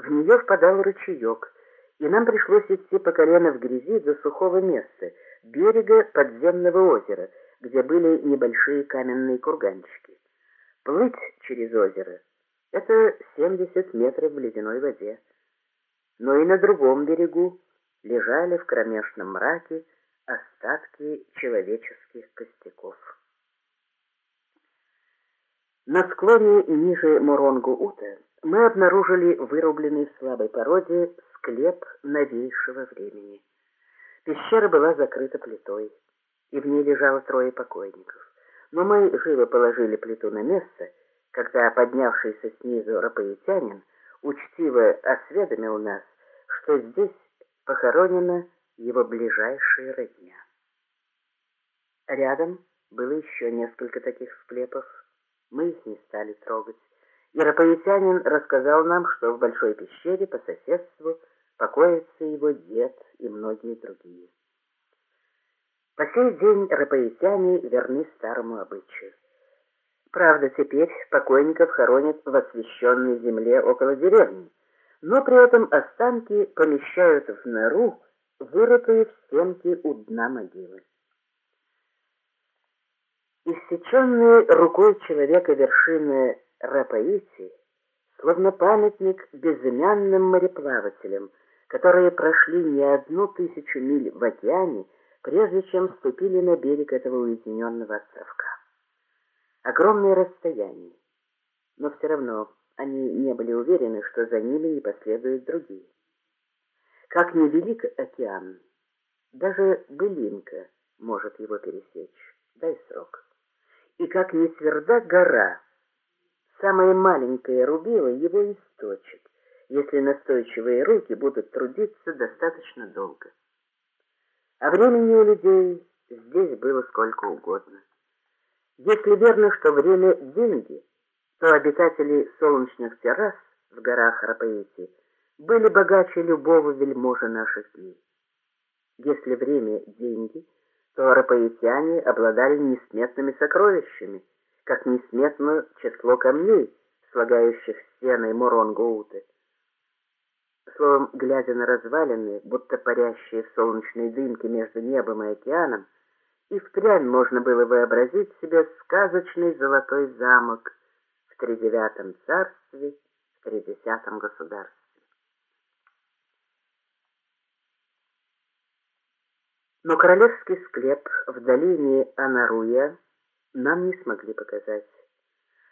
В нее впадал ручеек, и нам пришлось идти по колено в грязи до сухого места, берега подземного озера, где были небольшие каменные курганчики. Плыть через озеро — это 70 метров в ледяной воде. Но и на другом берегу лежали в кромешном мраке остатки человеческих костяков. На склоне ниже Моронгу-Ута мы обнаружили вырубленный в слабой породе склеп новейшего времени. Пещера была закрыта плитой, и в ней лежало трое покойников. Но мы живо положили плиту на место, когда поднявшийся снизу рапаитянин учтиво осведомил нас, что здесь похоронена его ближайшая родня. Рядом было еще несколько таких склепов. Мы их не стали трогать. Ярополитянин рассказал нам, что в большой пещере по соседству покоится его дед и многие другие. По сей день рапаитяне верны старому обычаю. Правда, теперь покойников хоронят в освященной земле около деревни, но при этом останки помещают в нору, вырытую в стенке у дна могилы. Иссеченные рукой человека вершины Рапаити, словно памятник безымянным мореплавателям, которые прошли не одну тысячу миль в океане, прежде чем ступили на берег этого уединенного островка. Огромное расстояние, но все равно они не были уверены, что за ними не последуют другие. Как невелик океан, даже былинка может его пересечь, дай срок. И как не тверда гора, самая маленькая рубила его источит, если настойчивые руки будут трудиться достаточно долго. А времени у людей здесь было сколько угодно. Если верно, что время – деньги, то обитатели солнечных террас в горах Рапаити были богаче любого вельможа наших дней. Если время – деньги, то рапаитяне обладали несметными сокровищами, как несметно число камней, слагающих стены Моронгоуты. Словом, глядя на развалины, будто парящие в солнечной дымке между небом и океаном, и впрямь можно было вообразить себе сказочный золотой замок в тридевятом царстве, в тридесятом государстве. Но королевский склеп в долине Анаруя нам не смогли показать.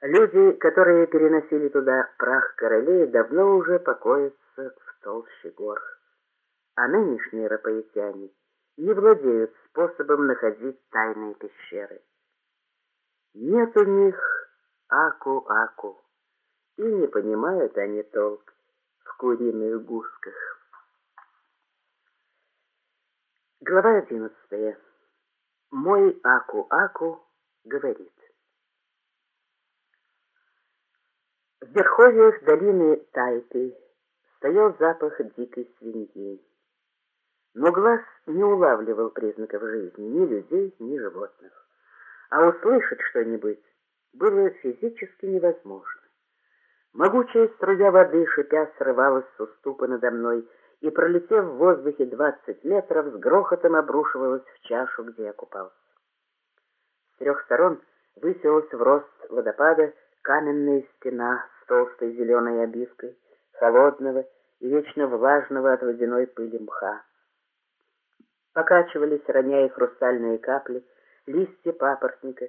Люди, которые переносили туда прах королей, давно уже покоятся в толще гор. А нынешние рапаитяне не владеют способом находить тайные пещеры. Нет у них аку-аку, и не понимают они толк в куриных гусках. Глава одиннадцатая. Мой аку-аку говорит. В верховьях долины Тайпи стоял запах дикой свиньи. Но глаз не улавливал признаков жизни ни людей, ни животных. А услышать что-нибудь было физически невозможно. Могучая струя воды, шипя, срывалась с уступа надо мной и, пролетев в воздухе двадцать метров, с грохотом обрушивалась в чашу, где я купался. Трех сторон высилась в рост водопада каменная стена с толстой зеленой обивкой, холодного и вечно влажного от водяной пыли мха. Покачивались, роняя хрустальные капли, листья папоротника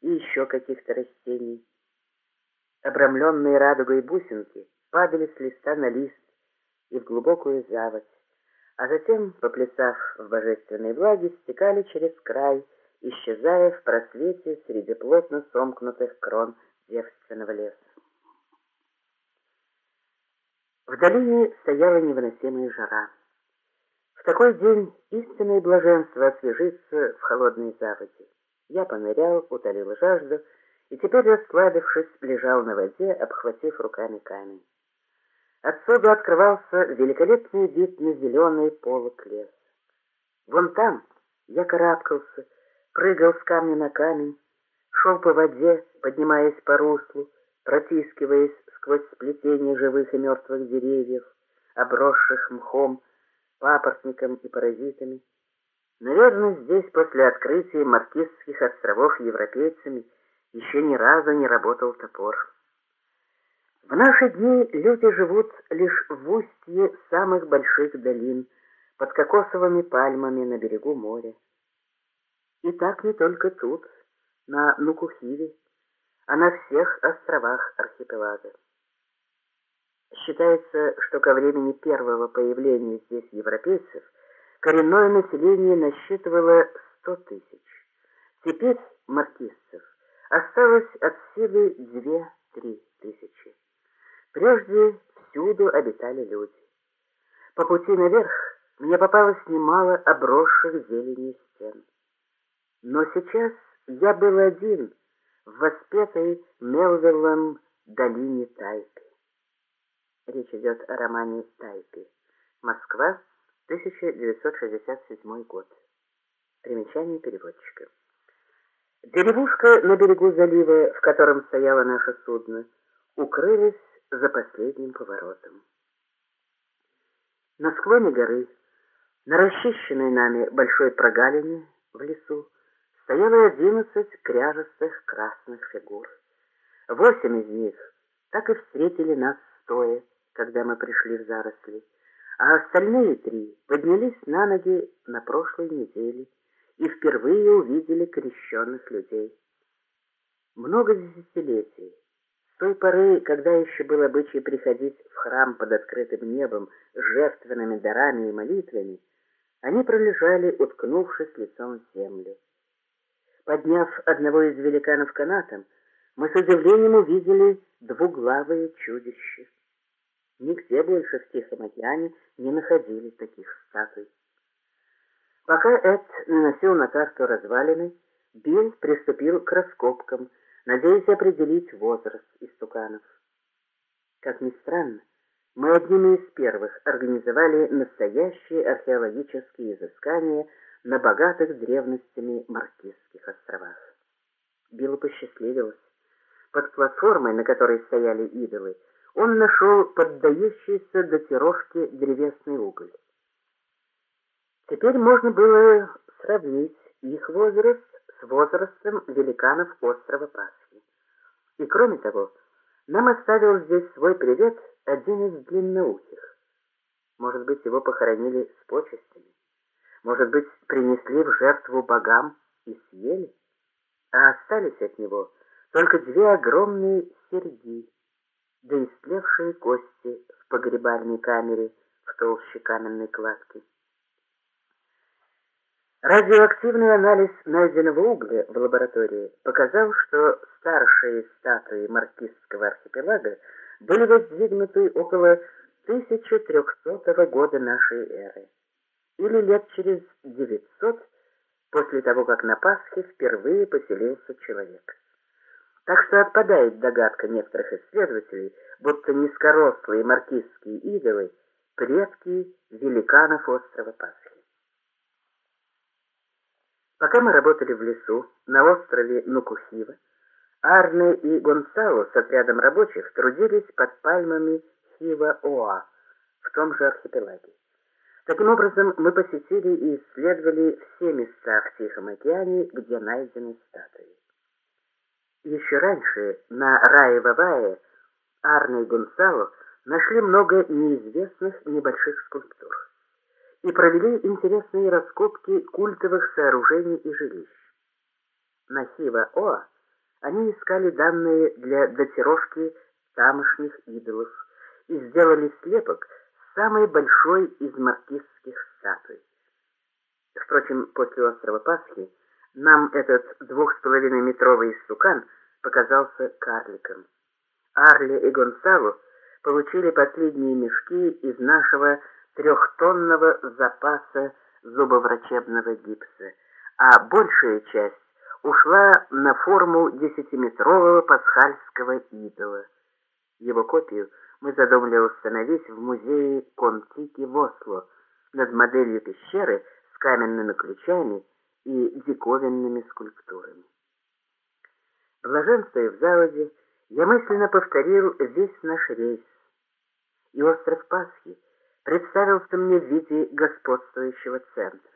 и еще каких-то растений. Обрамленные радугой бусинки падали с листа на лист и в глубокую заводь, а затем, поплясав в божественной влаге, стекали через край, исчезая в просвете среди плотно сомкнутых крон девственного леса. В долине стояла невыносимая жара. В такой день истинное блаженство освежиться в холодной заводе. Я понырял, утолил жажду, и теперь, расслабившись, лежал на воде, обхватив руками камень. Отсюда открывался великолепный вид на зеленый полок леса. Вон там я карабкался, прыгал с камня на камень, шел по воде, поднимаясь по руслу, протискиваясь сквозь сплетение живых и мертвых деревьев, обросших мхом, папоротником и паразитами. Наверное, здесь после открытия Маркизских островов европейцами еще ни разу не работал топор. В наши дни люди живут лишь в устье самых больших долин, под кокосовыми пальмами на берегу моря. Так не только тут, на Нукухиве, а на всех островах архипелага. Считается, что ко времени первого появления здесь европейцев коренное население насчитывало 100 тысяч. Теперь маркизцев осталось от силы 2-3 тысячи. Прежде всюду обитали люди. По пути наверх мне попалось немало обросших зеленью. Но сейчас я был один в воспетой Мелвиллом долине Тайпи. Речь идет о романе «Тайпи». Москва, 1967 год. Примечание переводчика. Деревушка на берегу залива, в котором стояло наше судно, укрылась за последним поворотом. На склоне горы, на расчищенной нами большой прогалине в лесу, стояло одиннадцать кряжестых красных фигур. Восемь из них так и встретили нас стоя, когда мы пришли в заросли, а остальные три поднялись на ноги на прошлой неделе и впервые увидели крещенных людей. Много десятилетий, с той поры, когда еще был обычай приходить в храм под открытым небом с жертвенными дарами и молитвами, они пролежали, уткнувшись лицом в землю. Подняв одного из великанов канатом, мы с удивлением увидели двуглавое чудище. Нигде больше в Тихом океане не находили таких статуй. Пока Эд наносил на карту развалины, Билл приступил к раскопкам, надеясь определить возраст истуканов. Как ни странно, мы одними из первых организовали настоящие археологические изыскания на богатых древностями Маркизских островах. Биллу посчастливилось. Под платформой, на которой стояли идолы, он нашел поддающийся датировке древесный уголь. Теперь можно было сравнить их возраст с возрастом великанов острова Пасхи. И кроме того, нам оставил здесь свой привет один из длинноухих. Может быть, его похоронили с почестями. Может быть, принесли в жертву богам и съели. А остались от него только две огромные серьги, да истлевшие кости в погребальной камере в толще каменной кладки. Радиоактивный анализ найденного угля в лаборатории показал, что старшие статуи Маркизского архипелага были воздвигнуты около 1300 года нашей эры, или лет через 900 после того, как на Пасхе впервые поселился человек. Так что отпадает догадка некоторых исследователей, будто низкорослые маркизские идолы – предки великанов острова Пасхи. Пока мы работали в лесу, на острове Нукухива, Арне и Гонсало с отрядом рабочих трудились под пальмами Хива-Оа в том же архипелаге. Таким образом, мы посетили и исследовали все места в Тихом океане, где найдены статуи. Еще раньше на Рае-Вавае Арне и Гонсало нашли много неизвестных небольших скульптур и провели интересные раскопки культовых сооружений и жилищ. На Хива-Оа они искали данные для датировки тамошних идолов и сделали слепок самой большой из маркизских статуй. Впрочем, после острова Пасхи нам этот двух с половиной метровый истукан показался карликом. Арли и Гонсало получили последние мешки из нашего трехтонного запаса зубоврачебного гипса, а большая часть ушла на форму десятиметрового пасхальского идола. Его копию мы задумали установить в музее Контики в Осло над моделью пещеры с каменными ключами и диковинными скульптурами. Блаженствуя в заводе, Я мысленно повторил весь наш рейс, и остров Пасхи представился мне в виде господствующего центра.